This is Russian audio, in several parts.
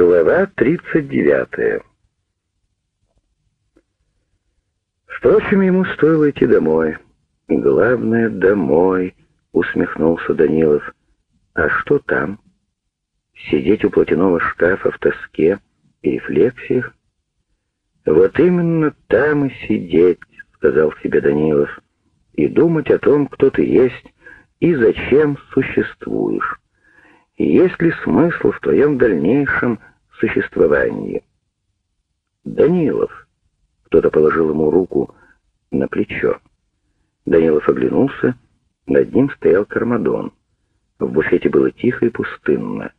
Глава 39 Впрочем, ему стоило идти домой. Главное — домой, — усмехнулся Данилов. А что там? Сидеть у платяного шкафа в тоске и рефлексиях? Вот именно там и сидеть, — сказал себе Данилов, — и думать о том, кто ты есть и зачем существуешь есть ли смысл в твоем дальнейшем существовании. Данилов. Кто-то положил ему руку на плечо. Данилов оглянулся. Над ним стоял Кармадон. В буфете было тихо и пустынно.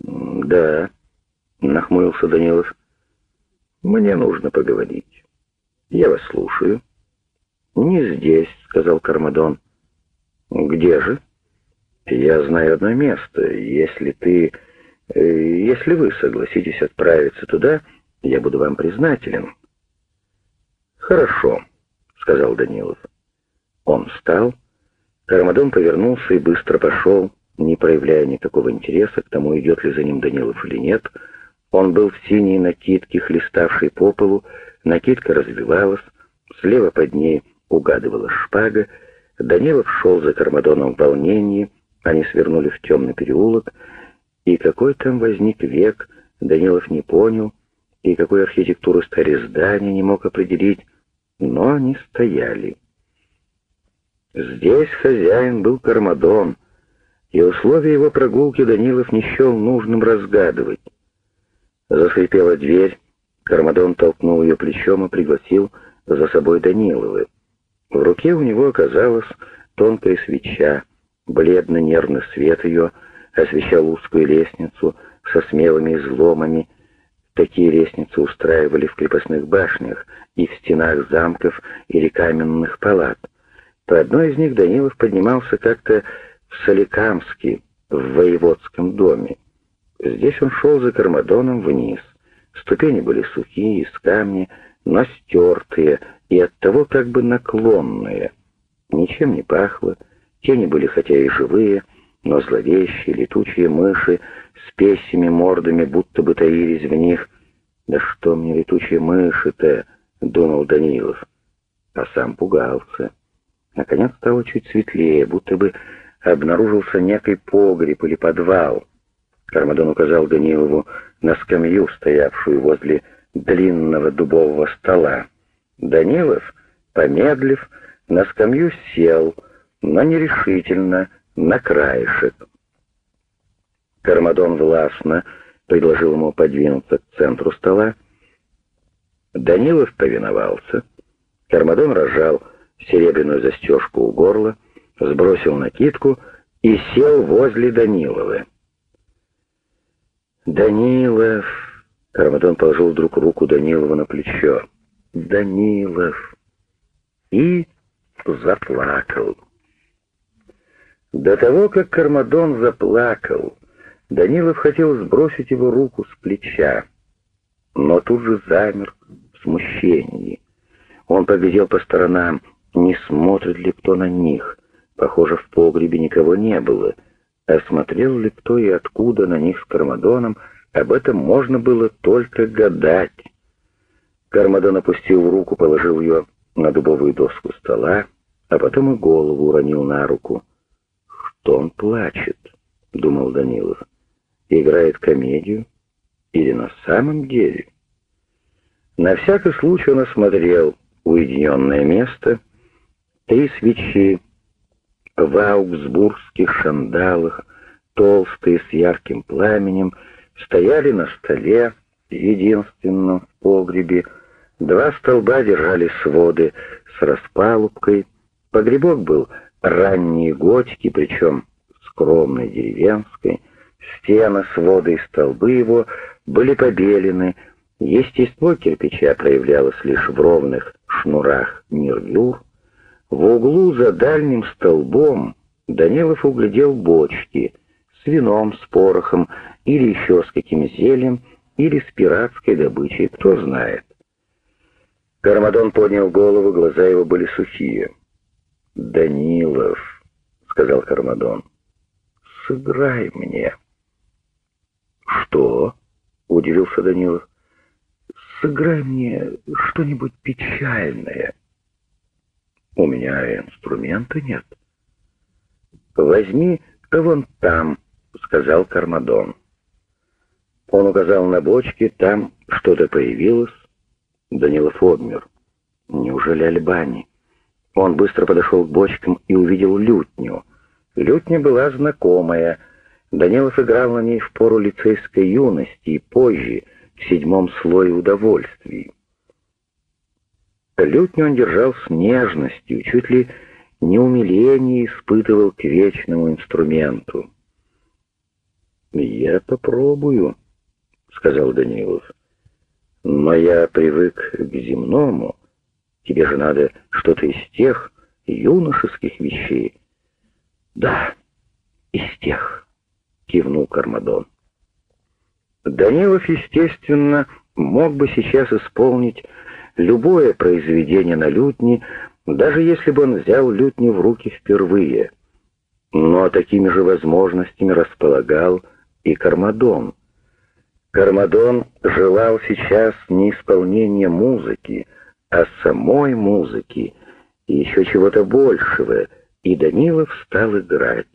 «Да», — нахмурился Данилов, — «мне нужно поговорить. Я вас слушаю». «Не здесь», — сказал Кармадон. «Где же?» Я знаю одно место. Если ты... Э, если вы согласитесь отправиться туда, я буду вам признателен. Хорошо, сказал Данилов. Он встал. Кармадон повернулся и быстро пошел, не проявляя никакого интереса к тому, идет ли за ним Данилов или нет. Он был в синей накидке, хлеставшей по полу, накидка развивалась, слева под ней угадывалась шпага, Данилов шел за Кармадоном в волнении, они свернули в темный переулок, и какой там возник век, Данилов не понял, и какой архитектуру стали здания не мог определить, но они стояли. Здесь хозяин был Кармадон, и условия его прогулки Данилов не счел нужным разгадывать. Заскрипела дверь, Кармадон толкнул ее плечом и пригласил за собой Даниловы. В руке у него оказалась тонкая свеча, Бледный нервный свет ее освещал узкую лестницу со смелыми изломами. Такие лестницы устраивали в крепостных башнях и в стенах замков или каменных палат. По одной из них Данилов поднимался как-то в Соликамске, в воеводском доме. Здесь он шел за Кармадоном вниз. Ступени были сухие, из камня, но стертые и оттого как бы наклонные. Ничем не пахло, Тени были хотя и живые, но зловещие, летучие мыши с песями мордами будто бы таились в них. «Да что мне летучие мыши-то?» — думал Данилов. А сам пугался. Наконец стало чуть светлее, будто бы обнаружился некий погреб или подвал. Кармадон указал Данилову на скамью, стоявшую возле длинного дубового стола. Данилов, помедлив, на скамью сел — но нерешительно, на краешек. Кармадон властно предложил ему подвинуться к центру стола. Данилов повиновался. Кармадон разжал серебряную застежку у горла, сбросил накидку и сел возле Данилова. «Данилов!» — Кармадон положил вдруг руку Данилова на плечо. «Данилов!» И заплакал. До того, как Кармадон заплакал, Данилов хотел сбросить его руку с плеча, но тут же замер в смущении. Он поглядел по сторонам, не смотрит ли кто на них. Похоже, в погребе никого не было. Осмотрел ли кто и откуда на них с Кармадоном, об этом можно было только гадать. Кармадон опустил руку, положил ее на дубовую доску стола, а потом и голову уронил на руку что он плачет, — думал Данилов. Играет комедию или на самом деле? На всякий случай он осмотрел уединенное место, три свечи в аугсбургских шандалах, толстые с ярким пламенем, стояли на столе, единственном в погребе, два столба держали своды с распалубкой, погребок был ранней готики, причем скромной деревенской, стены, своды и столбы его были побелены, естество кирпича проявлялось лишь в ровных шнурах нервюр. В углу за дальним столбом Данилов углядел бочки с вином, с порохом или еще с каким зельем, или с пиратской добычей, кто знает. Кармадон поднял голову, глаза его были сухие. «Данилов», — сказал Кармадон, — «сыграй мне». «Что?» Удивился Данилов. «Сыграй мне что-нибудь печальное». «У меня инструмента нет». «Возьми вон там», — сказал Кармадон. Он указал на бочки, там что-то появилось. Данилов обмер. Неужели Альбани? Он быстро подошел к бочкам и увидел лютню. Лютня была знакомая. Данилов играл на ней в пору лицейской юности и позже, в седьмом слое удовольствий. Лютню он держал с нежностью, чуть ли не умиление испытывал к вечному инструменту. «Я попробую», — сказал Данилов. «Но я привык к земному. Тебе же надо что-то из тех юношеских вещей». «Да, из тех», — кивнул Кармадон. Данилов, естественно, мог бы сейчас исполнить любое произведение на лютне, даже если бы он взял лютню в руки впервые. Но такими же возможностями располагал и Кармадон. Кармадон желал сейчас не исполнения музыки, а самой музыки и еще чего-то большего, и Данилов стал играть.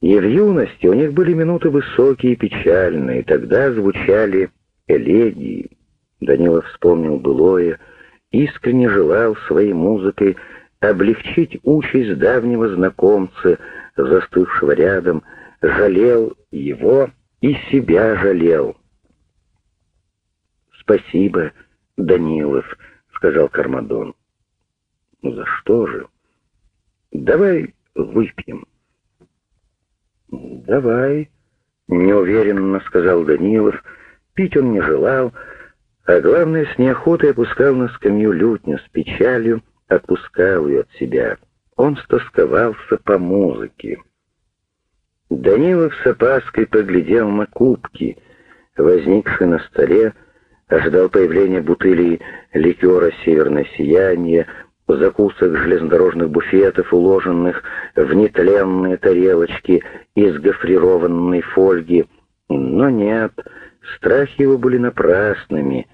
И в юности у них были минуты высокие и печальные, тогда звучали элегии. Данилов вспомнил былое, искренне желал своей музыкой облегчить участь давнего знакомца, застывшего рядом, жалел его и себя жалел. «Спасибо, Данилов», — сказал Кармадон. «Ну за что же? Давай выпьем». «Давай», — неуверенно сказал Данилов. Пить он не желал, а главное, с неохотой опускал на скамью лютню, с печалью отпускал ее от себя. Он стосковался по музыке. Данилов с опаской поглядел на кубки, возникшие на столе, ожидал появления бутылей ликера «Северное сияние», закусок железнодорожных буфетов, уложенных в нетленные тарелочки из гофрированной фольги. Но нет, страхи его были напрасными.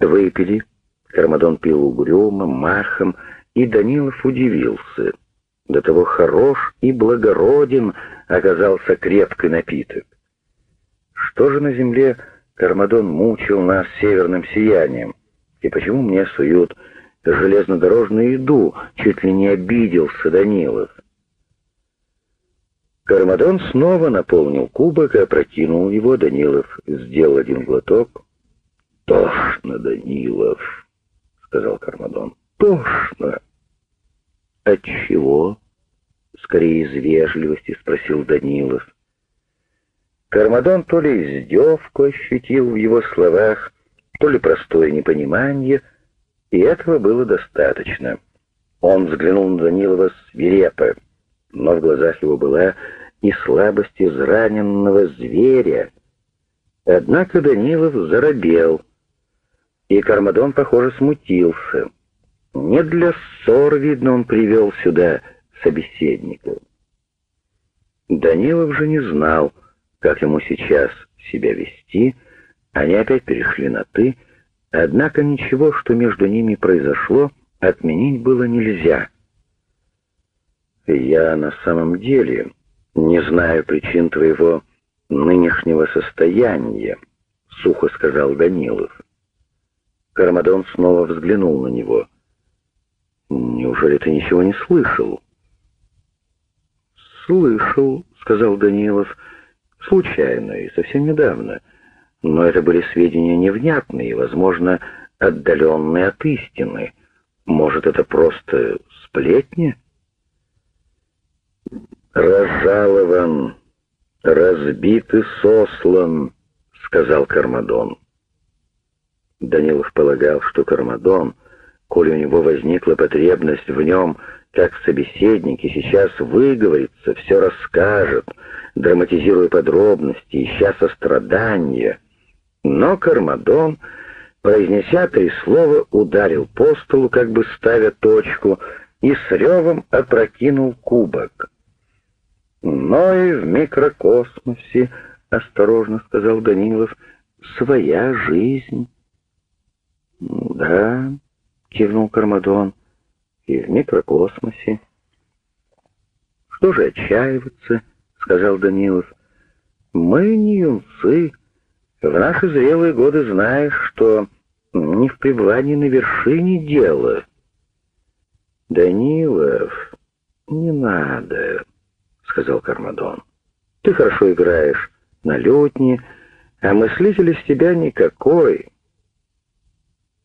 Выпили, Кармадон пил угрюмо, махом, и Данилов удивился. До того хорош и благороден оказался крепкий напиток. Что же на земле Кармадон мучил нас северным сиянием? И почему мне суют железнодорожную еду? Чуть ли не обиделся Данилов. Кармадон снова наполнил кубок и опрокинул его. Данилов сделал один глоток. «Тошно, Данилов», — сказал Кармадон. «Тошно». «От чего?» скорее из вежливости, спросил Данилов. Кармадон то ли издевку ощутил в его словах, то ли простое непонимание, и этого было достаточно. Он взглянул на Данилова свирепо, но в глазах его была и слабость израненного зверя. Однако Данилов заробел, и Кармадон, похоже, смутился. Не для ссор, видно, он привел сюда собеседника. Данилов же не знал, как ему сейчас себя вести, они опять перешли на «ты», однако ничего, что между ними произошло, отменить было нельзя. «Я на самом деле не знаю причин твоего нынешнего состояния», — сухо сказал Данилов. Кармадон снова взглянул на него. «Неужели ты ничего не слышал?» «Слышал», — сказал Данилов, — «случайно и совсем недавно. Но это были сведения невнятные, возможно, отдаленные от истины. Может, это просто сплетни?» «Разжалован, разбит и сослан», — сказал Кармадон. Данилов полагал, что Кармадон, коли у него возникла потребность в нем, — как собеседник и сейчас выговорится, все расскажет, драматизируя подробности, ища сострадания. Но Кармадон, произнеся три слова, ударил по столу, как бы ставя точку, и с ревом опрокинул кубок. Но и в микрокосмосе — осторожно сказал Данилов, — «своя жизнь». «Да», — кивнул Кармадон, — «и в микрокосмосе». «Что же отчаиваться?» — сказал Данилов. «Мы не юнцы. В наши зрелые годы знаешь, что не в пребывании на вершине дела». «Данилов, не надо», — сказал Кармадон. «Ты хорошо играешь на лютне, а мыслитель из тебя никакой».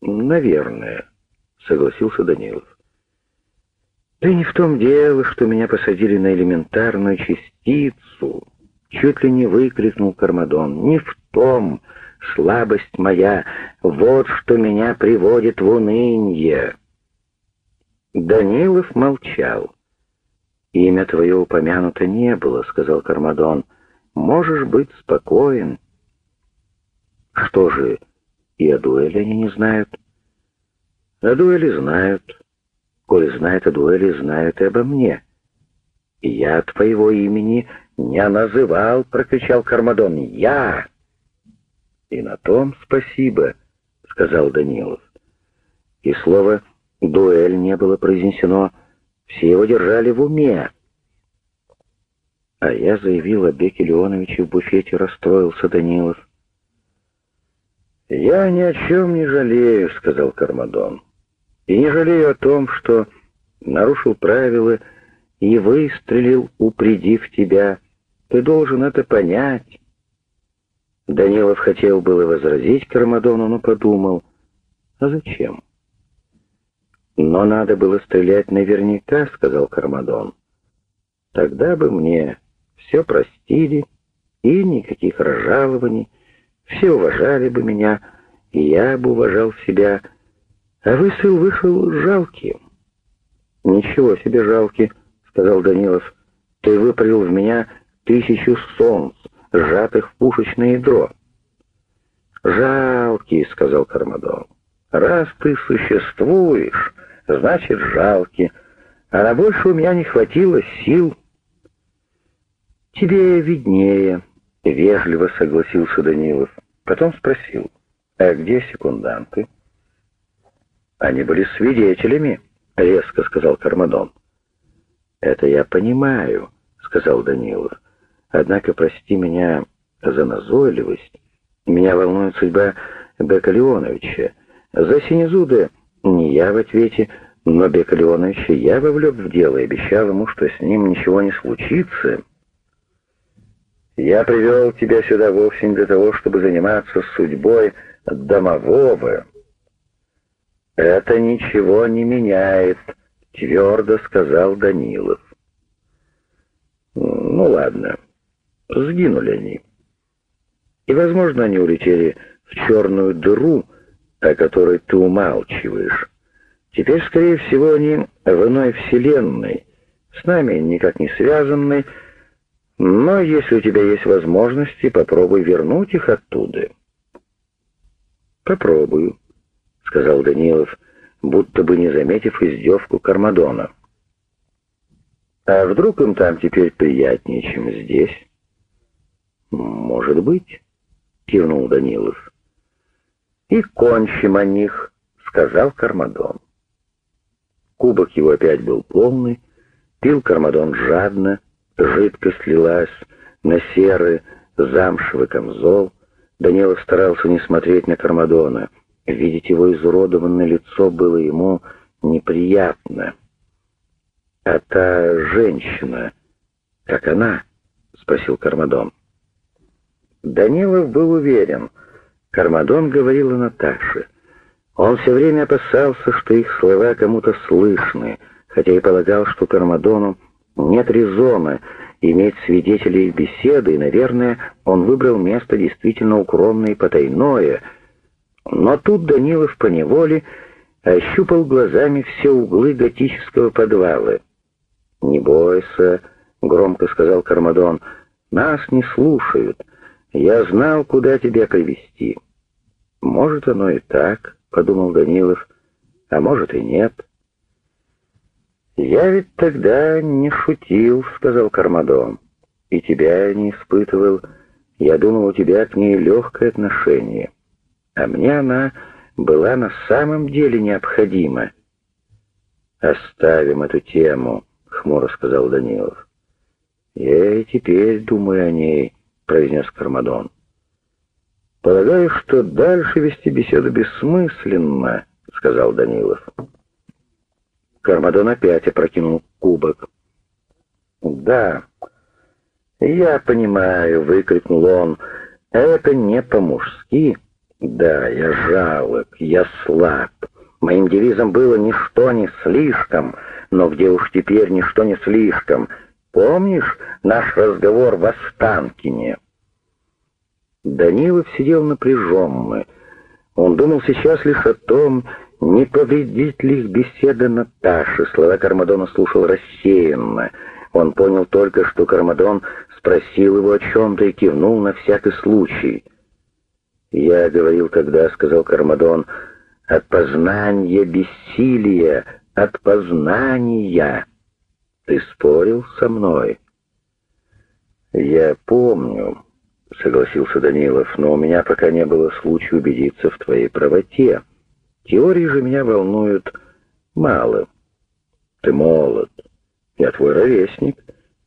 «Наверное», — согласился Данилов. «Да не в том дело, что меня посадили на элементарную частицу», — чуть ли не выкрикнул Кармадон. «Не в том, слабость моя, вот что меня приводит в уныние». Данилов молчал. «Имя твое упомянуто не было», — сказал Кармадон. «Можешь быть спокоен». «Что же, и о дуэли они не знают?» «О дуэли знают. Коль знают о дуэли, знают и обо мне». «Я твоего имени не называл», — прокричал Кармадон. «Я!» «И на том спасибо», — сказал Данилов. И слово Дуэль не было произнесено, все его держали в уме. А я заявил о Беке Леоновиче в буфете, расстроился Данилов. «Я ни о чем не жалею», — сказал Кармадон. «И не жалею о том, что нарушил правила и выстрелил, упредив тебя. Ты должен это понять». Данилов хотел было возразить Кармадону, но подумал, а зачем? «Но надо было стрелять наверняка», — сказал Кармадон. «Тогда бы мне все простили, и никаких разжалований, все уважали бы меня, и я бы уважал себя, а выстрел вышел жалким». «Ничего себе жалкий», — сказал Данилов. «Ты выпалил в меня тысячу солнц, сжатых в пушечное ядро». «Жалкий», — сказал Кармадон. «Раз ты существуешь, значит, жалки, а на больше у меня не хватило сил. Тебе виднее, — вежливо согласился Данилов. Потом спросил, а где секунданты? Они были свидетелями, — резко сказал Кармадон. Это я понимаю, — сказал Данилов. Однако прости меня за назойливость. Меня волнует судьба Бека Леоновича. За Синезуда не я в ответе, но Бека Леоновича я вовлек в дело и обещал ему, что с ним ничего не случится. Я привел тебя сюда вовсе не для того, чтобы заниматься судьбой домового. Это ничего не меняет, твердо сказал Данилов. Ну ладно, сгинули они. И, возможно, они улетели в черную дыру, о которой ты умалчиваешь. Теперь, скорее всего, они в иной вселенной, с нами никак не связанной, но если у тебя есть возможности, попробуй вернуть их оттуда. «Попробую», — сказал Данилов, будто бы не заметив издевку Кармадона. «А вдруг им там теперь приятнее, чем здесь?» «Может быть», — кивнул Данилов и кончим о них», — сказал Кармадон. Кубок его опять был полный, пил Кармадон жадно, жидкость лилась на серый замшевый камзол. Данилов старался не смотреть на Кармадона. Видеть его изуродованное лицо было ему неприятно. «А та женщина, как она?» — спросил Кармадон. Данилов был уверен — Кармадон говорил о Наташе. Он все время опасался, что их слова кому-то слышны, хотя и полагал, что Кармадону нет резона иметь свидетелей беседы, и, наверное, он выбрал место действительно укромное и потайное. Но тут Данилов поневоле ощупал глазами все углы готического подвала. «Не бойся», — громко сказал Кармадон, — «нас не слушают». Я знал, куда тебя привести. Может, оно и так, подумал Данилов, а может и нет. Я ведь тогда не шутил, сказал Кармадон, и тебя не испытывал. Я думал, у тебя к ней легкое отношение, а мне она была на самом деле необходима. «Оставим эту тему», — хмуро сказал Данилов. «Я и теперь думаю о ней», — произнес Кармадон. «Полагаю, что дальше вести беседу бессмысленно», — сказал Данилов. Кармадон опять опрокинул кубок. «Да, я понимаю», — выкрикнул он, — «это не по-мужски. Да, я жалок, я слаб. Моим девизом было «ничто не слишком», но где уж теперь ничто не слишком. Помнишь наш разговор в Останкине?» Данилов сидел напряженный. Он думал сейчас лишь о том, не повредит ли их беседа Наташи. Слова Кармадона слушал рассеянно. Он понял только, что Кармадон спросил его о чем-то и кивнул на всякий случай. «Я говорил тогда», — сказал Кармадон, — «от познания бессилия, от познания». «Ты спорил со мной?» «Я помню», — согласился Данилов, — «но у меня пока не было случая убедиться в твоей правоте. Теории же меня волнуют мало. Ты молод, я твой ровесник.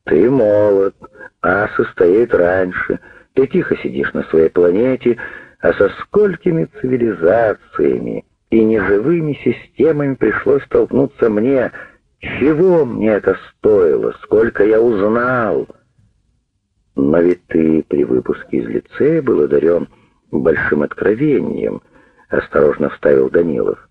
Ты молод, а состоит раньше. Ты тихо сидишь на своей планете, а со сколькими цивилизациями и неживыми системами пришлось столкнуться мне. Чего мне это стоило? Сколько я узнал?» Но ведь ты при выпуске из лицея был одарен большим откровением, — осторожно вставил Данилов.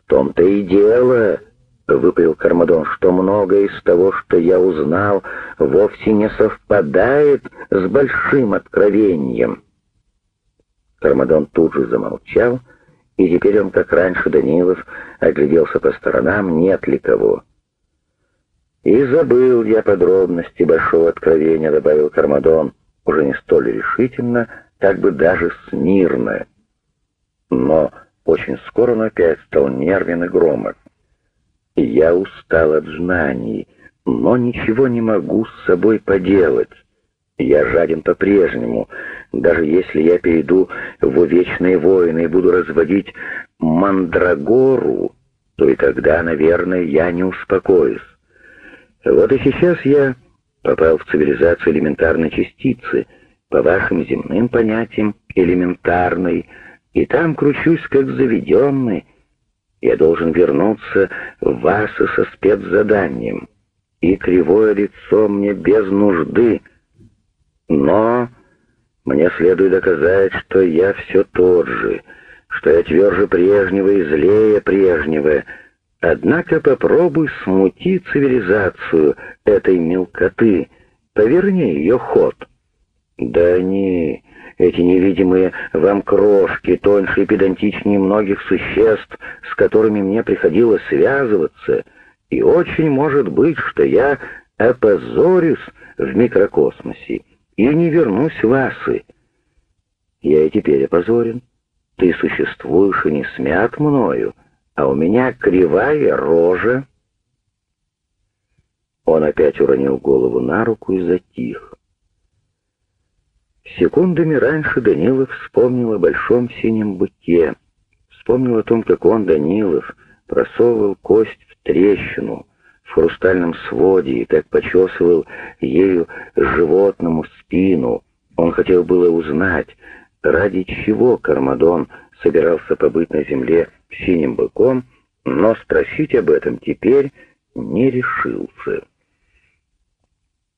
В том-то и дело, — выпалил Кармадон, — что многое из того, что я узнал, вовсе не совпадает с большим откровением. Кармадон тут же замолчал, и теперь он, как раньше Данилов, огляделся по сторонам, нет ли кого. «И забыл я подробности большого откровения», — добавил Кармадон, уже не столь решительно, как бы даже смирно. Но очень скоро он опять стал нервен и громок. «Я устал от знаний, но ничего не могу с собой поделать. Я жаден по-прежнему, даже если я перейду в вечные войны и буду разводить мандрагору, то и тогда, наверное, я не успокоюсь. Вот и сейчас я попал в цивилизацию элементарной частицы, по вашим земным понятиям элементарной, и там кручусь как заведенный. Я должен вернуться в вас со спецзаданием, и кривое лицо мне без нужды. Но мне следует доказать, что я все тот же, что я тверже прежнего и злее прежнего, Однако попробуй смути цивилизацию этой мелкоты, поверни ее ход. Да они, эти невидимые вам крошки, тоньше и педантичнее многих существ, с которыми мне приходилось связываться, и очень может быть, что я опозорюсь в микрокосмосе и не вернусь в асы. Я и теперь опозорен. Ты существуешь и не смят мною, — а у меня кривая рожа. Он опять уронил голову на руку и затих. Секундами раньше Данилов вспомнил о большом синем быке, вспомнил о том, как он, Данилов, просовывал кость в трещину в хрустальном своде и так почесывал ею животному спину. Он хотел было узнать, ради чего Кармадон собирался побыть на земле синим быком, но спросить об этом теперь не решился.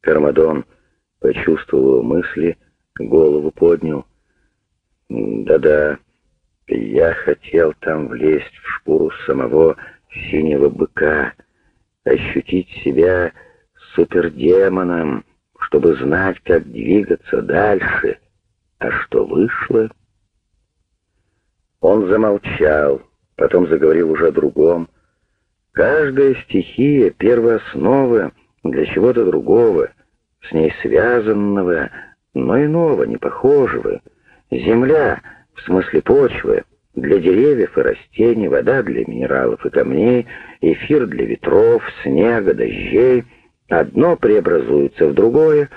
Кармадон почувствовал мысли, голову поднял. «Да-да, я хотел там влезть в шкуру самого синего быка, ощутить себя супердемоном, чтобы знать, как двигаться дальше. А что вышло?» Он замолчал, потом заговорил уже о другом. Каждая стихия — первооснова для чего-то другого, с ней связанного, но иного, не похожего. Земля, в смысле почвы, для деревьев и растений, вода для минералов и камней, эфир для ветров, снега, дождей. Одно преобразуется в другое,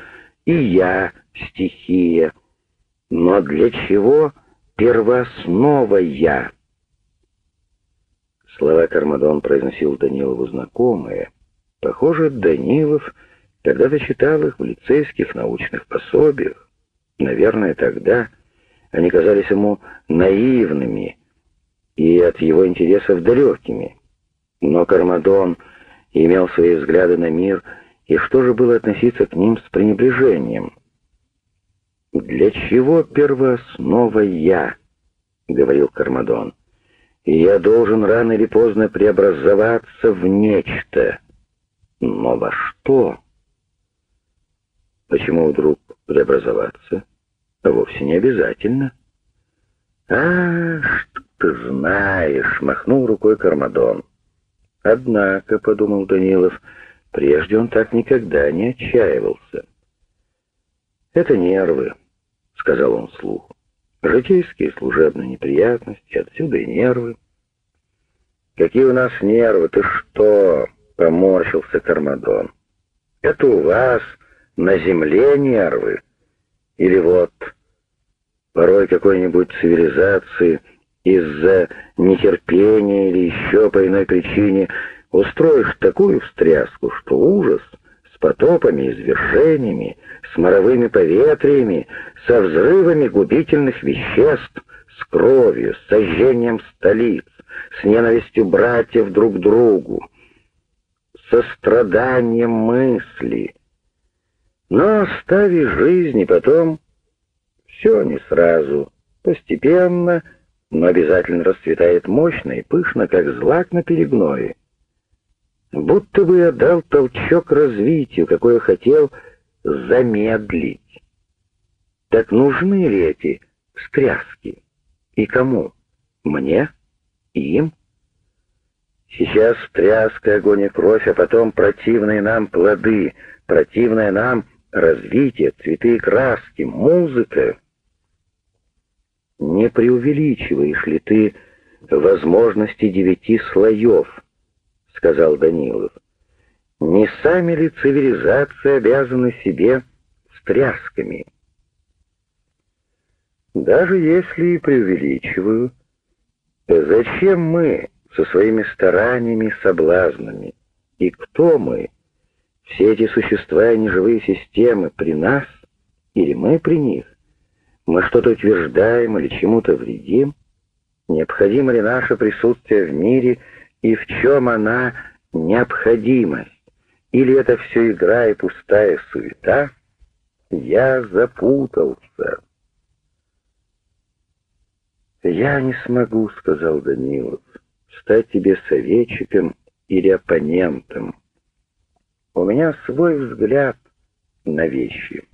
и я стихия. Но для чего первооснова я? Слова Кармадон произносил Данилову знакомые. Похоже, Данилов когда-то читал их в лицейских научных пособиях. Наверное, тогда они казались ему наивными и от его интересов далекими. Но Кармадон имел свои взгляды на мир, и что же было относиться к ним с пренебрежением? «Для чего первооснова я?» — говорил Кармадон и я должен рано или поздно преобразоваться в нечто. Но во что? Почему вдруг преобразоваться? Вовсе не обязательно. А, что ты знаешь, махнул рукой Кармадон. Однако, подумал Данилов, прежде он так никогда не отчаивался. Это нервы, сказал он вслух. Житейские служебные неприятности, отсюда и нервы. «Какие у нас нервы, ты что?» — поморщился Кармадон. «Это у вас на земле нервы? Или вот порой какой-нибудь цивилизации из-за нетерпения или еще по иной причине устроишь такую встряску, что ужас с потопами, извержениями, с моровыми поветриями, со взрывами губительных веществ, с кровью, с сожжением столиц, с ненавистью братьев друг к другу, со страданием мысли. Но остави жизнь, и потом все не сразу, постепенно, но обязательно расцветает мощно и пышно, как злак на перегное. Будто бы я дал толчок развитию, какой я хотел замедлить. Так нужны ли эти встряски? И кому? Мне? Им? Сейчас встряска, огонь и кровь, а потом противные нам плоды, противное нам развитие, цветы и краски, музыка. Не преувеличиваешь ли ты возможности девяти слоев, сказал Данилов. Не сами ли цивилизации обязаны себе встрясками? Даже если и преувеличиваю, зачем мы со своими стараниями соблазнами? И кто мы? Все эти существа и неживые системы при нас или мы при них? Мы что-то утверждаем или чему-то вредим? Необходимо ли наше присутствие в мире и в чем она необходимость? Или это все игра и пустая суета? Я запутался. «Я не смогу», — сказал Данилов, — «стать тебе советчиком или оппонентом. У меня свой взгляд на вещи.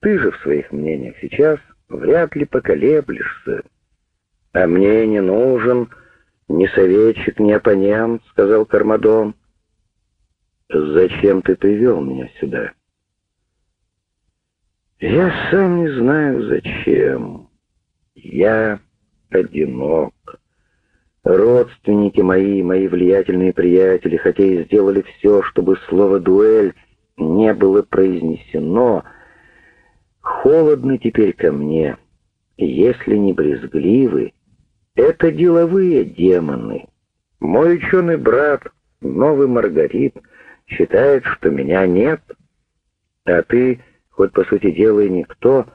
Ты же в своих мнениях сейчас вряд ли поколеблешься. А мне не нужен ни советчик, ни оппонент», — сказал Кармадон. «Зачем ты привел меня сюда?» «Я сам не знаю, зачем. Я...» одинок. Родственники мои, мои влиятельные приятели, хотя и сделали все, чтобы слово «дуэль» не было произнесено, холодны теперь ко мне, если не брезгливы. Это деловые демоны. Мой ученый брат, новый Маргарит, считает, что меня нет, а ты, хоть по сути дела и никто,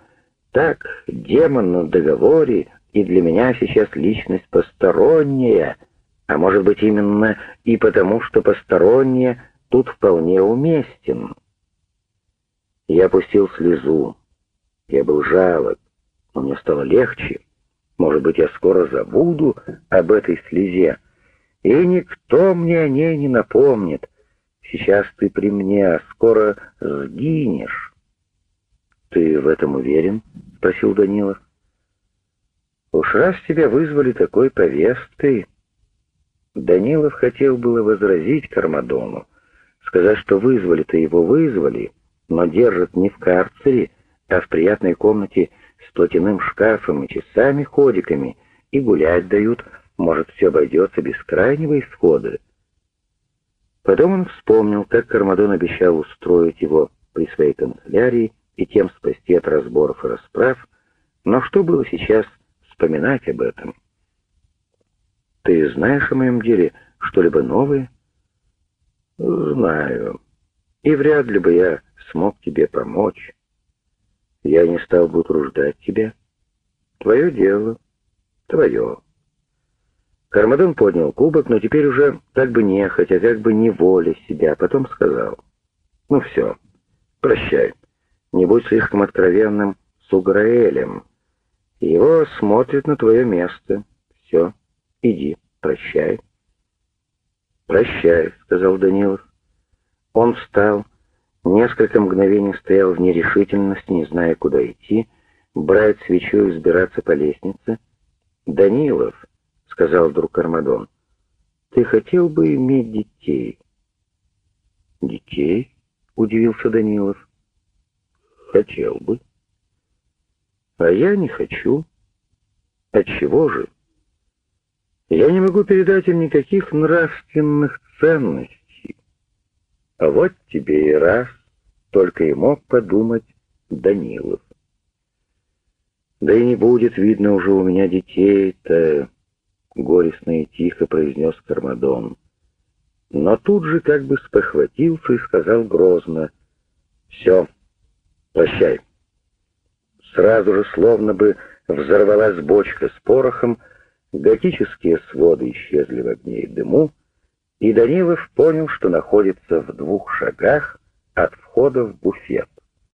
так, демон на договоре, и для меня сейчас личность посторонняя, а может быть именно и потому, что посторонняя тут вполне уместен. Я опустил слезу. Я был жалок, но мне стало легче. Может быть, я скоро забуду об этой слезе, и никто мне о ней не напомнит. Сейчас ты при мне, а скоро сгинешь. — Ты в этом уверен? — спросил Данилов. Уж раз тебя вызвали такой повесткой... Данилов хотел было возразить Кармадону, сказать, что вызвали-то его вызвали, но держат не в карцере, а в приятной комнате с платяным шкафом и часами-ходиками, и гулять дают, может, все обойдется без крайнего исхода. Потом он вспомнил, как Кармадон обещал устроить его при своей канцелярии и тем спасти от разборов и расправ, но что было сейчас вспоминать об этом? «Ты знаешь о моем деле что-либо новое?» «Знаю. И вряд ли бы я смог тебе помочь. Я не стал бы утруждать тебя. Твое дело. Твое». Кармадон поднял кубок, но теперь уже как бы нехотя, как бы неволя себя, потом сказал. «Ну все, прощай. Не будь слишком откровенным с Уграэлем. Его смотрит на твое место. Все, иди, прощай». «Прощай», — сказал Данилов. Он встал, несколько мгновений стоял в нерешительности, не зная, куда идти, брать свечу и взбираться по лестнице. «Данилов», сказал вдруг Армадон. «Ты хотел бы иметь детей?» «Детей?» — удивился Данилов. «Хотел бы». «А я не хочу». «Отчего же?» «Я не могу передать им никаких нравственных ценностей». «А вот тебе и раз», — только и мог подумать Данилов. «Да и не будет, видно, уже у меня детей-то...» горестно и тихо произнес Кармадон. Но тут же как бы спохватился и сказал грозно, «Все, прощай». Сразу же словно бы взорвалась бочка с порохом, готические своды исчезли в огне и дыму, и Данилов понял, что находится в двух шагах от входа в буфет.